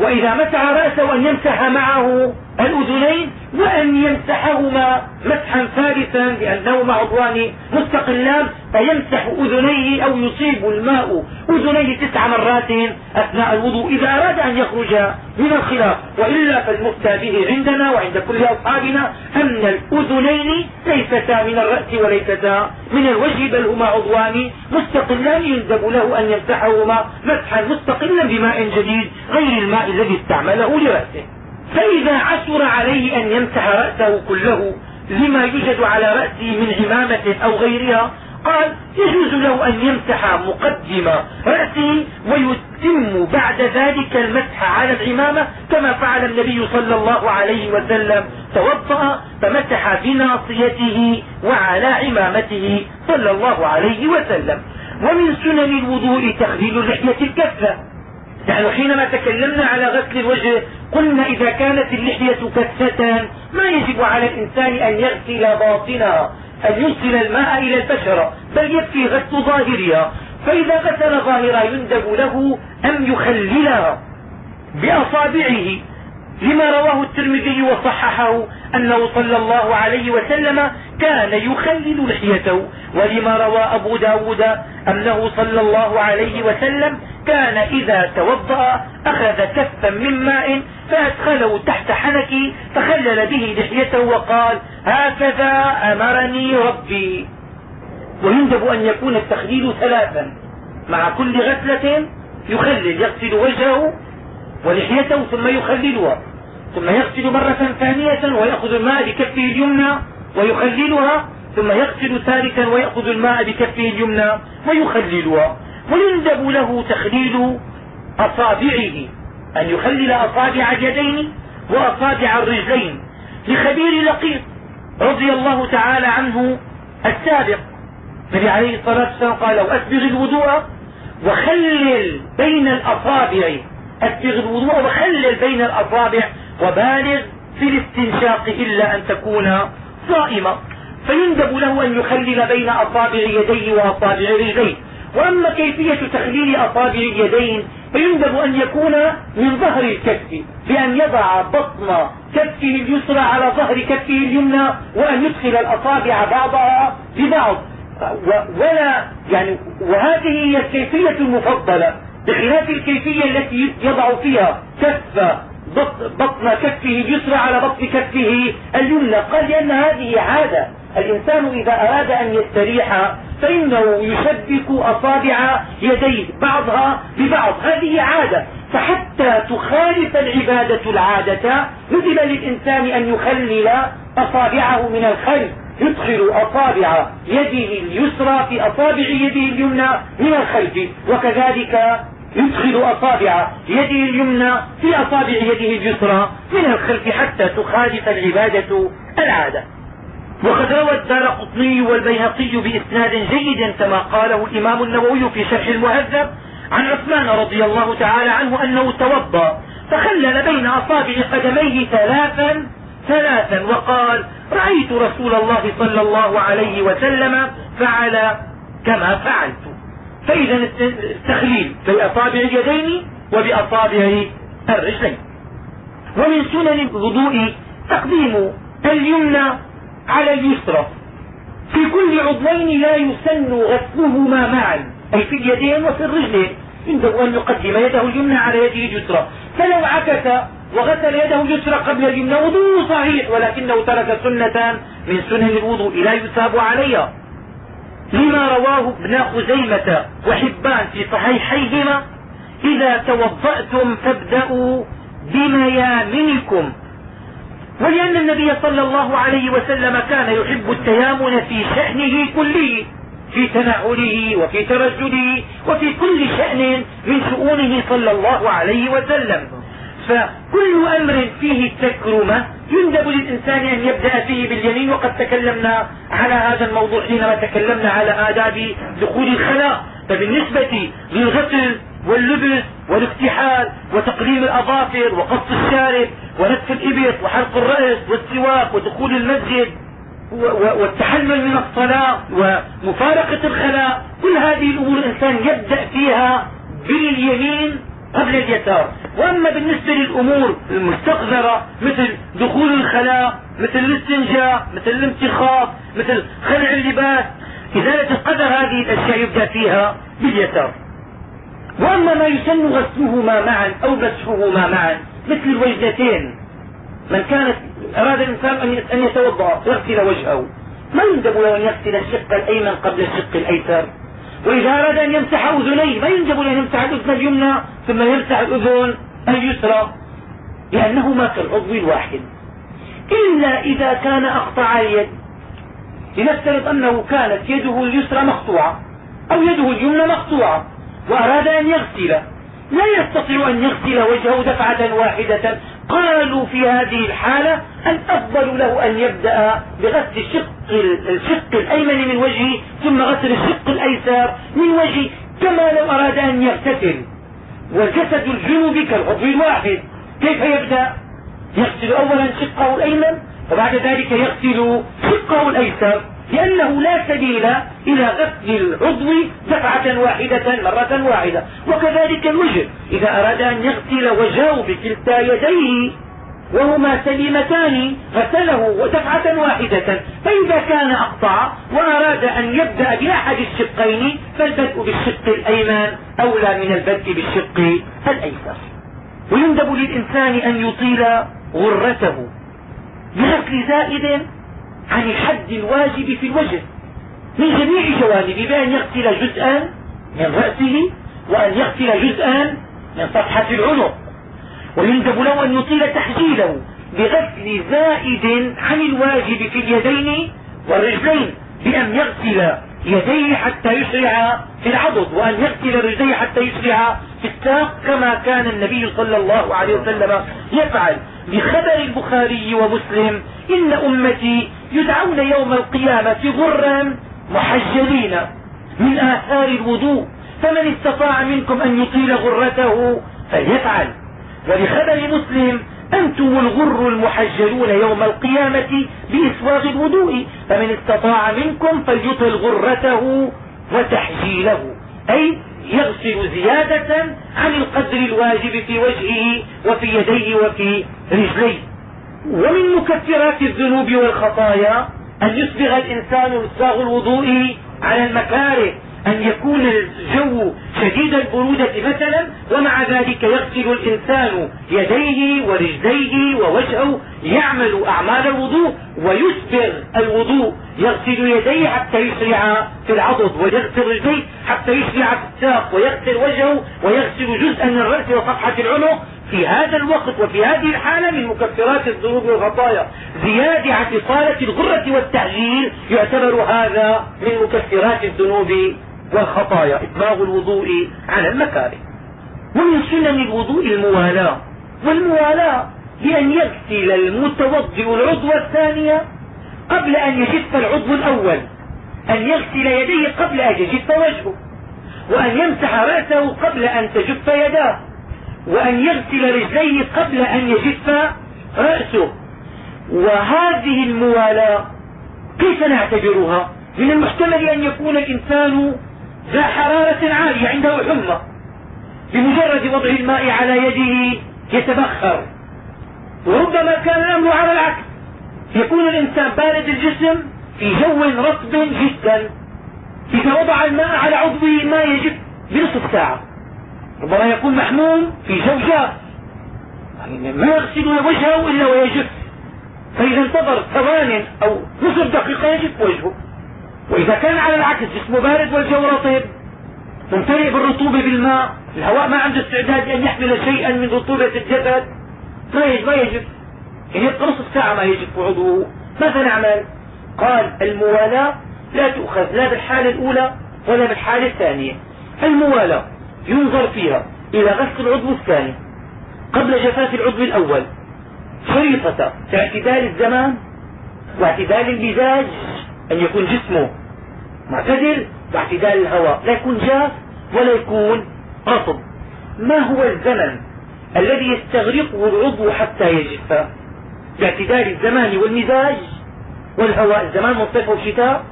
وإذا مسح رأسه أن يمسح معه الأذنين وأن يمسحهما مسحا ثالثا لأنهما عضوان مستقلان فيمسح أذنيه أو يصيب الماء. أذنيه تسع مرات أثناء الوضوء إذا أراد أن يخرج من الخلاف. وإلا فالمفتى به عندنا وعند كل أصحابنا أن الأذنين ليستا من الرأس وليستا من الوجه بل هما عضوان مستقلان. يندب له أن يمسحهما مسحا مستقلا بماء جديد غير الماء الذي استعمله لرأسه. فإذا عثر عليه أن يمسح رأسه كله لما يوجد على رأسه من عمامة أو غيرها قال يجوز له أن يمسح مقدم رأسه ويتم بعد ذلك المسح على العمامة كما فعل النبي صلى الله عليه وسلم توضأ فمسح بناصيته وعلى عمامته صلى الله عليه وسلم. ومن سنن الوضوء تخليل اللحية الكفة. نحن حينما تكلمنا على غسل الوجه قلنا إذا كانت اللحية كثة ما يجب على الإنسان أن يغسل باطنها أن يوصل الماء إلى البشرة بل يكفي غسل ظاهرها. فإذا غسل ظاهرها يندب له أن يخللها بأصابعه. لما رواه الترمذي وصححه أنه صلى الله عليه وسلم كان يخلل لحيته. ولما روى أبو ب داود أنه صلى الله عليه وسلم كان إذا توضأ أخذ كفا من ماء فأدخله تحت حنكه فخلل به لحيته وقال هكذا أمرني ربي. ويندب أن يكون التخليل ثلاثا. مع كل غسلة يخلل يغسل وجهه ولحيته ثم يخللها. ثم يغسل مرة ثانية ويأخذ الماء بكفه اليمنى ويخللها ثم يغسل ثالثا ويأخذ الماء بكفه اليمنى ويخللها. ويندب له تخليل أصابعه أن يخلل أصابع اليدين وأصابع الرجلين لخبير لقيط رضي الله تعالى عنه السابق. النبي عليه الصلاة والسلام قال لو أسبغ الوضوء وخلل بين الأصابع. أسبغ الوضوء وخلل بين الأصابع وبالغ في الاستنشاق إلا أن تكون صائمة. فيندب له أن يخلل بين أصابع يديه وأصابع رجليه وأما كيفية تخليل أصابع اليدين فيندب أن يكون من ظهر الكف بأن يضع بطن كفه اليسرى على ظهر كفه اليمنى وأن يدخل الأصابع بعضها ببعض. ولا يعني وهذه هي الكيفية المفضلة. بخلاف الكيفية التي يضع فيها كف بطن كفه اليسرى على بطن كفه اليمنى قال لأن هذه عادة. الإنسان إذا أراد أن يستريح فإنه يشبك أصابع يديه بعضها ببعض. هذه عادة. فحتى تخالف العبادة العادة ندب للإنسان أن يخلل أصابعه من الخلف يدخل أصابع يده اليسرى في أصابع يده اليمنى من الخلف. وكذلك يدخل أصابع يده اليمنى في أصابع يده اليسرى من الخلف حتى تخالف العبادة العادة. وقد روى الدار قطني والبيهقي بإسناد جيد كما قاله الإمام النووي في شرح المهذب عن عثمان رضي الله تعالى عنه أنه توضأ فخلل بين أصابع قدميه ثلاثا ثلاثا وقال رأيت رسول الله صلى الله عليه وسلم فعل كما فعلت فإذا التخليل بأصابع اليدين وبأصابع الرجلين. ومن سنن الوضوء تقديم اليمنى على اليسرى. في كل عضوين لا يسن غسلهما معا. أي في اليدين وفي الرجلين. يندب أن يقدم يده اليمنى على يده اليسرى. فلو عكس وغسل يده اليسرى قبل اليمنى وضوء صحيح ولكنه ترك سنة من سنن الوضوء لا يثاب عليها. لما رواه ابن خزيمة وحبان في صحيحيهما إذا توضأتم فابدأوا بميامنكم ولأن النبي صلى الله عليه وسلم كان يحب التيامن في شأنه كله في تنعله وفي ترجله وفي كل شأن من شؤونه صلى الله عليه وسلم. فكل أمر فيه التكرمة يندب للإنسان أن يبدأ فيه باليمين وقد تكلمنا على هذا الموضوع حينما تكلمنا على آداب دخول الخلاء. فبالنسبة للغسل واللبس والاكتحال وتقليم الأظافر وقص الشارب ونتف الإبط وحلق الرأس والسواك ودخول المسجد والتحلل من الصلاة ومفارقة الخلاء. كل هذه الأمور الإنسان يبدأ فيها باليمين قبل اليسار. وأما بالنسبة للأمور المستقذرة مثل دخول الخلاء مثل الاستنجاء مثل الامتخاط مثل خلع اللباس إزالة القدر هذه الأشياء يبدأ فيها باليسار. وأما ما يسن غسلهما معا أو مسحهما معا مثل الوجنتين من كانت أراد الإنسان أن يتوضأ يغسل وجهه. ما يندب له أن يغسل الشق الأيمن قبل الشق الأيسر. وإذا أراد أن يمسح أذنيه ما يندب له أن يمسح الأذن اليمنى ثم يمسح الأذن اليسرى. لانهما كالعضو الواحد. إلا إذا كان أقطع اليد. لنفترض أنه كانت يده اليسرى مقطوعة أو يده اليمنى مقطوعة وأراد أن يغسل. لا يستطيع أن يغسل وجهه دفعة واحدة. قالوا في هذه الحالة الأفضل له أن يبدأ بغسل الشق, الشق الأيمن من وجهه ثم غسل الشق الأيسر من وجهه كما لو أراد أن يغتسل. والجسد الجنوبي كالعضو الواحد. كيف يبدأ؟ يغسل أولا شقه الأيمن وبعد ذلك يغسل شقه الأيسر. لأنه لا سبيل إلى غسل العضو دفعة واحدة مرة واحدة. وكذلك الوجه إذا أراد أن يغسل وجهه بكلتا يديه وهما سليمتان غسله دفعة واحدة. فإذا كان أقطع وأراد أن يبدأ بأحد الشقين فالبدء بالشق الأيمن أولى من البدء بالشق الأيسر. ويندب للإنسان أن يطيل غرته بغسل زائد عن الحد الواجب في الوجه. من جميع جوانبه بأن يغسل جزءا من رأسه وأن يغسل جزءا من صفحة العنق. ويندب له أن يطيل تحجيله بغسل زائد عن الواجب في اليدين والرجلين بأن يغسل يديه حتى يسرع في العضد وأن يغسل رجليه حتى يسرع في الساق كما كان النبي صلى الله عليه وسلم يفعل. بخبر البخاري ومسلم إن أمتي يدعون يوم القيامة غرا محجلين من آثار الوضوء فمن استطاع منكم أن يطيل غرته فليفعل. ولخبر مسلم أنتم الغر المحجلون يوم القيامة بإسواغ الوضوء فمن استطاع منكم فليطل غرته وتحجيله أي يغسل زيادة عن القدر الواجب في وجهه وفي يديه وفي رجليه. ومن مكفرات الذنوب والخطايا أن يسبغ الإنسان إسباغ الوضوء على المكاره أن يكون الجو شديد البرودة مثلا ومع ذلك يغسل الإنسان يديه ورجليه ووجهه يعمل أعمال الوضوء ويسبغ الوضوء. يغسل يديه حتى يسرع في العضد ويغسل رجليه حتى يسرع في الساق ويغسل وجهه ويغسل جزءا من الرأس وصفحة العنق. في هذا الوقت وفي هذه الحالة من مكفرات الذنوب والخطايا زيادة اعتصالة الغرة والتعجيل يعتبر هذا من مكفرات الذنوب والخطايا إطلاق الوضوء على المكاره. ومن سنن الوضوء الموالاة. والموالاة بأن يغسل المتوضئ العضو الثاني قبل أن يجف العضو الأول. أن يغسل يديه قبل أن يجف وجهه. وأن يمسح رأسه قبل أن تجف يداه. وأن يغسل رجليه قبل أن يجف رأسه. وهذه الموالاة كيف نعتبرها؟ من المحتمل أن يكون الإنسان ذا حرارة عالية عنده حمى. بمجرد وضع الماء على يده يتبخر. وربما كان الأمر على العكس. يكون الإنسان بارد الجسم في جو رطب جدا. إذا وضع الماء على عضوه ما يجب بنصف ساعة. ربما يكون محموم في جو جاف يعني ما يغسل وجهه إلا ويجف. فإذا انتظر ثوان أو نصف دقيقة يجف وجهه. وإذا كان على العكس جسمه بارد والجو رطب ممتلئ بالرطوبة بالماء الهواء ما عنده استعداد أن يحمل شيئا من رطوبة الجسد ما يجب ما يجب. يعني نصف ساعة ما يجب عضوه ماذا نعمل؟ قال الموالاة لا تؤخذ لا بالحالة الأولى ولا بالحالة الثانية. الموالاة ينظر فيها إلى غسل العضو الثاني قبل جفاف العضو الأول. شريطة اعتدال الزمان واعتدال المزاج أن يكون جسمه معتدل باعتدال الهواء لا يكون جاف ولا يكون رطب. ما هو الزمن الذي يستغرقه العضو حتى يجف؟ باعتدال الزمان والمزاج. والهواء الزمان من صيف وشتاء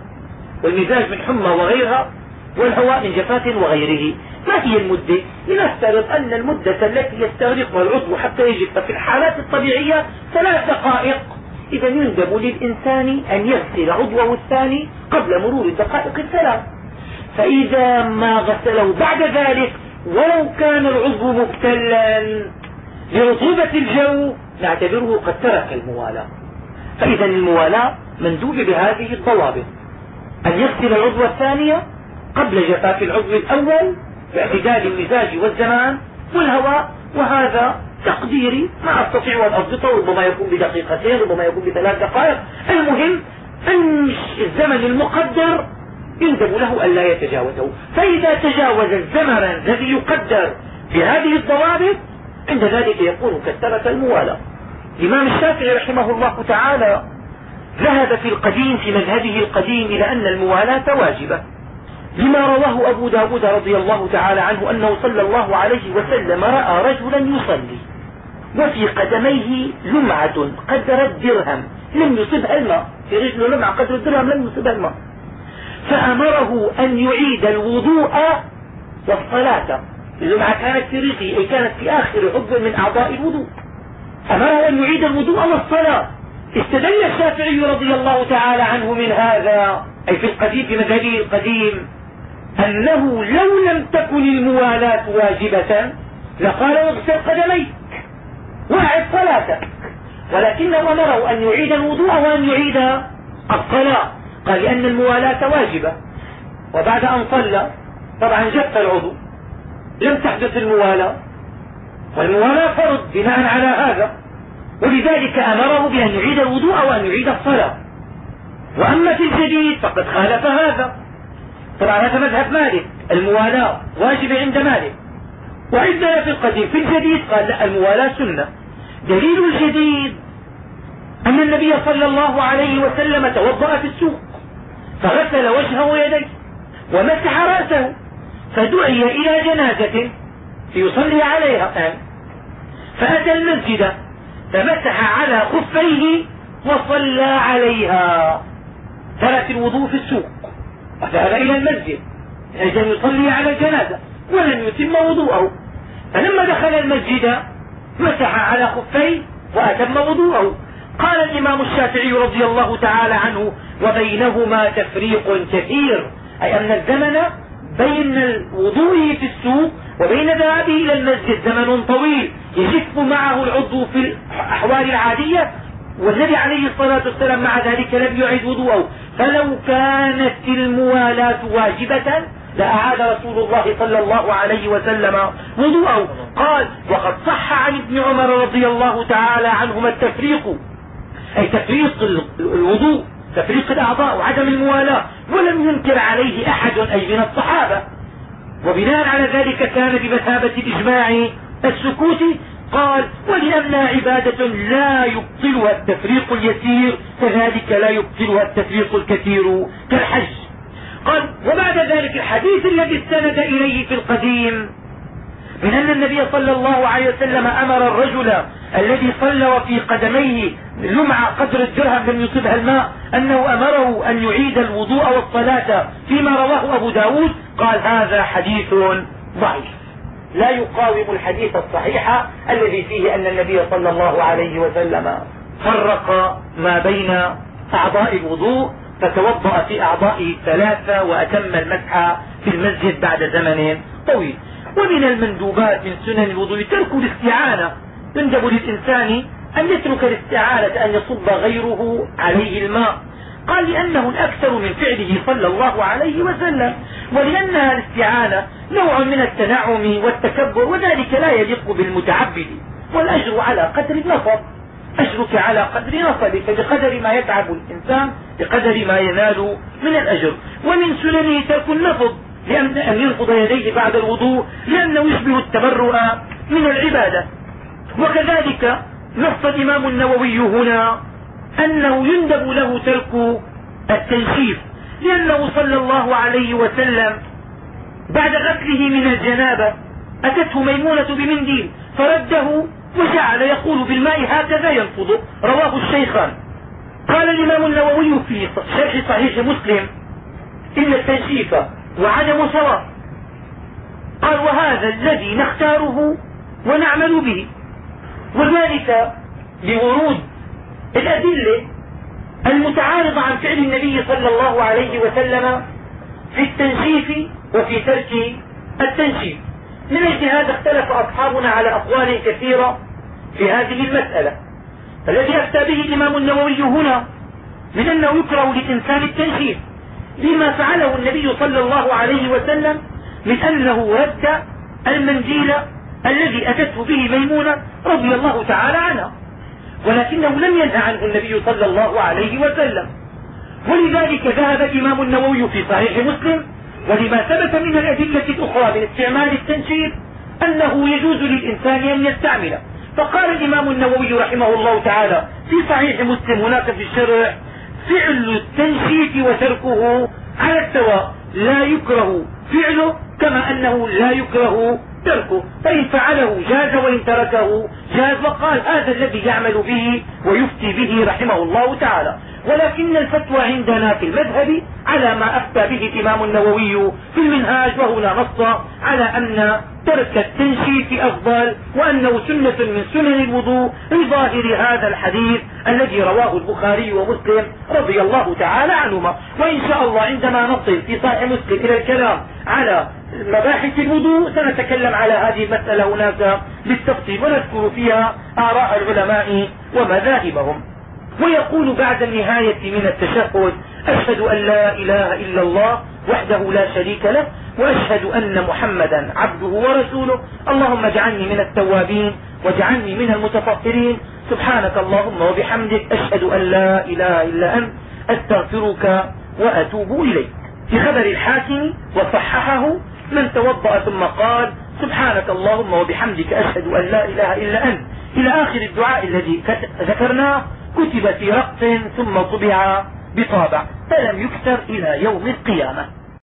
والمزاج من حمى وغيرها والهواء من جفاف وغيره. ما هي المدة؟ لنفترض أن المدة التي يستغرقها العضو حتى يجف في الحالات الطبيعية ثلاث دقائق. إذا يندب للإنسان أن يغسل عضوه الثاني قبل مرور الدقائق الثلاث. فإذا ما غسله بعد ذلك ولو كان العضو مبتلا لرطوبة الجو نعتبره قد ترك الموالاة. فإذا الموالاة مندوبة بهذه الضوابط. أن يغسل العضو الثانية قبل جفاف العضو الأول باعتدال المزاج والزمان والهواء وهذا تقديري ما أستطيع أن أضبطه ربما يكون بدقيقتين ربما يكون بثلاث دقائق. المهم أن الزمن المقدر يندب له أن لا يتجاوزه. فإذا تجاوز الزمن الذي يقدر بهذه الضوابط عند ذلك يكون كثرة الموالاة الإمام الشافعي رحمه الله تعالى ذهب في القديم في مذهبه القديم إلى أن الموالاة واجبة. لما رواه أبو ب داود رضي الله تعالى عنه أنه صلى الله عليه وسلم رأى رجلا يصلي وفي قدميه لمعة قدر الدرهم. لم يصبها الماء. في رجله لمعة قدر الدرهم لم يصبها الماء. فأمره أن يعيد الوضوء والصلاة. اللمعة كانت في رجله أي كانت في آخر عضو من أعضاء الوضوء. أمره أن يعيد الوضوء والصلاة. استدل الشافعي رضي الله تعالى عنه من هذا أي في القديم في مذهبه القديم. أنه لو لم تكن الموالاة واجبة لقال اغسل قدميك واعد صلاتك. ولكنه امره أن يعيد الوضوء وأن يعيد الصلاة. قال لأن الموالاة واجبة. وبعد أن صلى طبعا جف العضو. لم تحدث الموالاة. والموالاة فرض بناء على هذا. ولذلك أمره بأن يعيد الوضوء وأن يعيد الصلاة. وأما في الجديد فقد خالف هذا. طبعا هذا مذهب مالك الموالاة واجبة عند مالك. وعندنا في القديم في الجديد قال لا الموالاة سنة. دليل الجديد أن النبي صلى الله عليه وسلم توضأ في السوق فغسل وجهه ويديه ومسح رأسه فدعي إلى جنازة ليصلي عليها. الآن فأتى المسجد فمسح على خفيه وصلى عليها. ترك الوضوء في السوق. وذهب إلى المسجد. لأجل أن يصلي على الجنازة ولم يتم وضوءه. فلما دخل المسجد مسح على خفيه وأتم وضوءه. قال الإمام الشافعي رضي الله تعالى عنه وبينهما تفريق كثير. أي أن الزمن بين الوضوء في السوق وبين ذهابه إلى المسجد زمن طويل. يجف معه العضو في الأحوال العادية والنبي عليه الصلاة والسلام مع ذلك لم يعد وضوءه. فلو كانت الموالاة واجبة لأعاد رسول الله صلى الله عليه وسلم وضوءه. قال وقد صح عن ابن عمر رضي الله تعالى عنهما التفريق. أي تفريق الوضوء تفريق الأعضاء وعدم الموالاة. ولم ينكر عليه أحد أي من الصحابة. وبناء على ذلك كان بمثابة الإجماع السكوت قال ولأنها عبادة لا يبطلها التفريق اليسير كذلك لا يبطلها التفريق الكثير كالحج. قال وبعد ذلك الحديث الذي استند إليه في القديم من أن النبي صلى الله عليه وسلم أمر الرجل الذي صلى وفي قدميه لمعة قدر الدرهم لم يصبها الماء أنه أمره أن يعيد الوضوء والصلاة فيما رواه أبو ب داود. قال هذا حديث ضعيف. لا يقاوم الحديث الصحيح الذي فيه أن النبي صلى الله عليه وسلم فرق ما بين أعضاء الوضوء فتوضأ في أعضائه الثلاثة وأتم المسح في المسجد بعد زمن طويل. ومن المندوبات من سنن الوضوء ترك الاستعانة. يندب للإنسان أن يترك الاستعانة أن يصب غيره عليه الماء. قال لأنه الأكثر من فعله صلى الله عليه وسلم ولأنها الاستعانة نوع من التنعم والتكبر وذلك لا يليق بالمتعبد. والأجر على قدر النصب. أجرك على قدر نصبك بقدر ما يتعب الإنسان بقدر ما ينال من الأجر. ومن سننه ترك النفض لأن أن ينفض يديه بعد الوضوء لأنه يشبه التبرؤ من العبادة. وكذلك نص الإمام النووي هنا أنه يندب له ترك التنشيف لأنه صلى الله عليه وسلم بعد غسله من الجنابة أتته ميمونة بمنديل فرده وجعل يقول بالماء هكذا ينفض. رواه الشيخان. قال الإمام النووي في شرح صحيح مسلم إن التنشيف وعدم سواء قال وهذا الذي نختاره ونعمل به. وذلك لورود الأدلة المتعارضة عن فعل النبي صلى الله عليه وسلم في التنشيف وفي ترك التنشيف من أجل هذا اختلف أصحابنا على أقوال كثيرة في هذه المسألة. الذي أفتى به الإمام النووي هنا من أنه يكره للإنسان التنشيف لما فعله النبي صلى الله عليه وسلم من أنه رد المنديل الذي أتته به ميمونة رضي الله تعالى عنها. ولكنه لم ينهى عنه النبي صلى الله عليه وسلم. ولذلك ذهب الإمام النووي في صحيح مسلم ولما ثبت من الأدلة الأخرى من استعمال التنشير أنه يجوز للإنسان أن يستعمل. فقال الإمام النووي رحمه الله تعالى في صحيح مسلم هناك في الشرع فعل التنشيف وتركه على السواء لا يكره فعله كما أنه لا يكره تركه فإن فعله جاز وإن تركه جاز وقال هذا الذي يعمل به ويفتي به رحمه الله تعالى. ولكن الفتوى عندنا في المذهب على ما أفتى به الإمام النووي في المنهاج وهنا نص على أن ترك التنشيف أفضل وأنه سنة من سنن الوضوء لظاهر هذا الحديث الذي رواه البخاري ومسلم رضي الله تعالى عنهما. وإن شاء الله عندما نصل في صحيح مسلم إلى الكلام على مباحث الوضوء سنتكلم على هذه المسألة هناك بالتفصيل ونذكر فيها آراء العلماء ومذاهبهم. ويقول بعد النهاية من التشهد أشهد أن لا إله إلا الله وحده لا شريك له وأشهد أن محمدا عبده ورسوله. اللهم اجعلني من التوابين واجعلني من المتطهرين سبحانك اللهم وبحمدك أشهد أن لا إله إلا أنت. أستغفرك وأتوب إليك. في خبر الحاكم وصححه من توضأ ثم قال سبحانك اللهم وبحمدك أشهد أن لا إله إلا أنت. إلى آخر الدعاء الذي ذكرناه كتب في رق ثم طبع بطابع فلم يكتر إلى يوم القيامة.